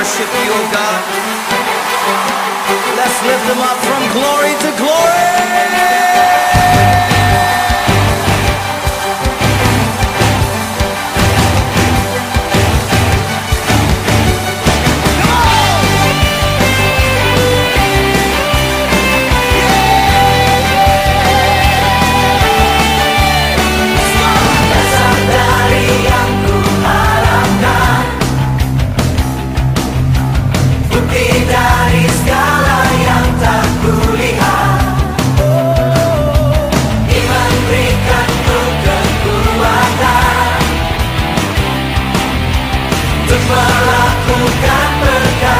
worship you, O God. melakukan perkara.